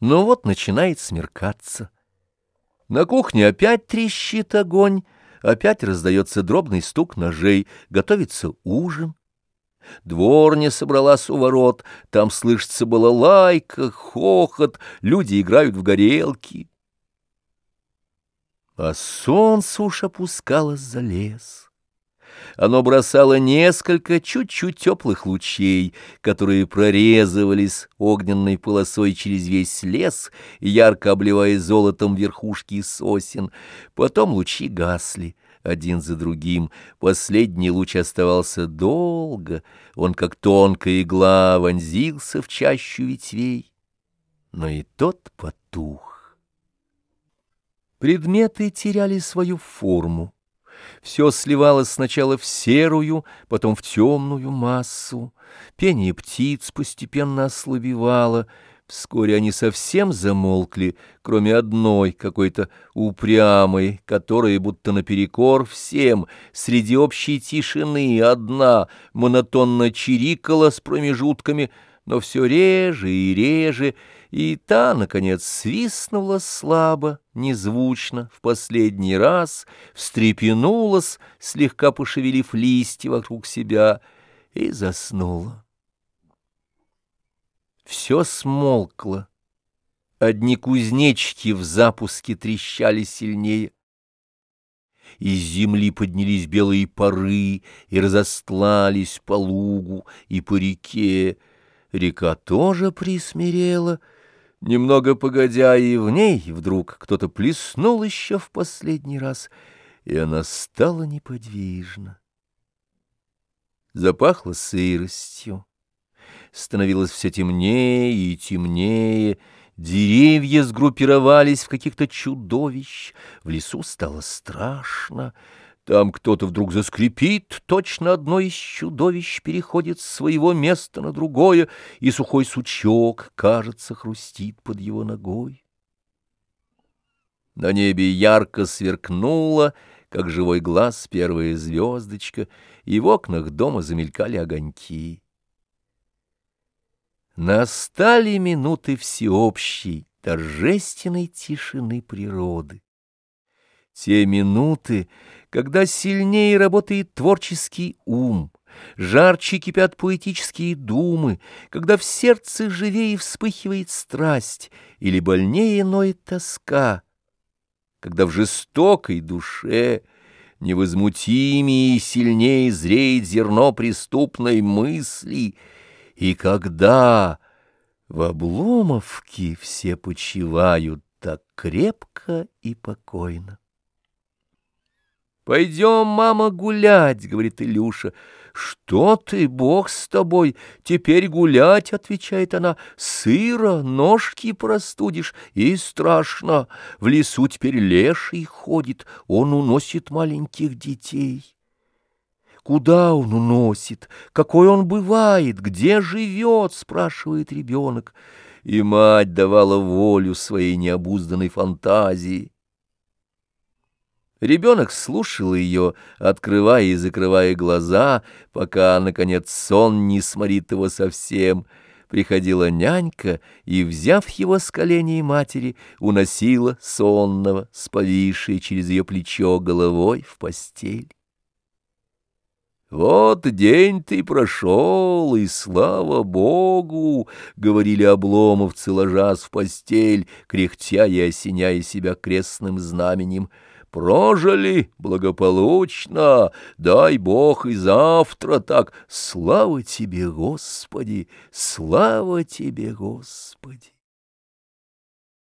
Но вот начинает смеркаться. На кухне опять трещит огонь, опять раздается дробный стук ножей, готовится ужин. Дворня собралась у ворот, там слышится балалайка, хохот, люди играют в горелки. А солнце уж опускалось за лес. Оно бросало несколько чуть-чуть теплых лучей, которые прорезывались огненной полосой через весь лес, ярко обливая золотом верхушки сосен. Потом лучи гасли один за другим. Последний луч оставался долго, он, как тонкая игла, вонзился в чащу ветвей. Но и тот потух. Предметы теряли свою форму. Все сливалось сначала в серую, потом в темную массу. Пение птиц постепенно ослабевало. Вскоре они совсем замолкли, кроме одной, какой-то упрямой, которая будто наперекор всем, среди общей тишины одна, монотонно чирикала с промежутками, но все реже и реже, и та, наконец, свистнула слабо, незвучно, в последний раз, встрепенулась, слегка пошевелив листья вокруг себя, и заснула. Все смолкло. Одни кузнечики в запуске трещали сильнее. Из земли поднялись белые пары и разостлались по лугу и по реке. Река тоже присмирела — Немного погодя и в ней вдруг кто-то плеснул еще в последний раз, и она стала неподвижна. Запахло сыростью. Становилось все темнее и темнее, деревья сгруппировались в каких-то чудовищ, в лесу стало страшно — там кто-то вдруг заскрипит, точно одно из чудовищ переходит с своего места на другое, и сухой сучок, кажется, хрустит под его ногой. На небе ярко сверкнула, как живой глаз, первая звездочка, и в окнах дома замелькали огоньки. Настали минуты всеобщей, торжественной тишины природы. Те минуты, когда сильнее работает творческий ум, жарче кипят поэтические думы, когда в сердце живее вспыхивает страсть или больнее ноет тоска, когда в жестокой душе невозмутимее и сильнее зреет зерно преступной мысли, и когда в обломовке все почивают так крепко и покойно. «Пойдем, мама, гулять», — говорит Илюша. «Что ты, бог с тобой, теперь гулять», — отвечает она. «Сыро, ножки простудишь, и страшно. В лесу теперь леший ходит, он уносит маленьких детей». «Куда он уносит? Какой он бывает? Где живет?» — спрашивает ребенок. И мать давала волю своей необузданной фантазии. Ребенок слушал ее, открывая и закрывая глаза, пока, наконец, сон не сморит его совсем. Приходила нянька и, взяв его с коленей матери, уносила сонного, с через ее плечо головой в постель. «Вот день ты прошел, и слава Богу!» — говорили обломовцы, ложась в постель, кряхтя и осеняя себя крестным знаменем — Прожили благополучно, дай Бог и завтра так. Слава тебе, Господи, слава тебе, Господи!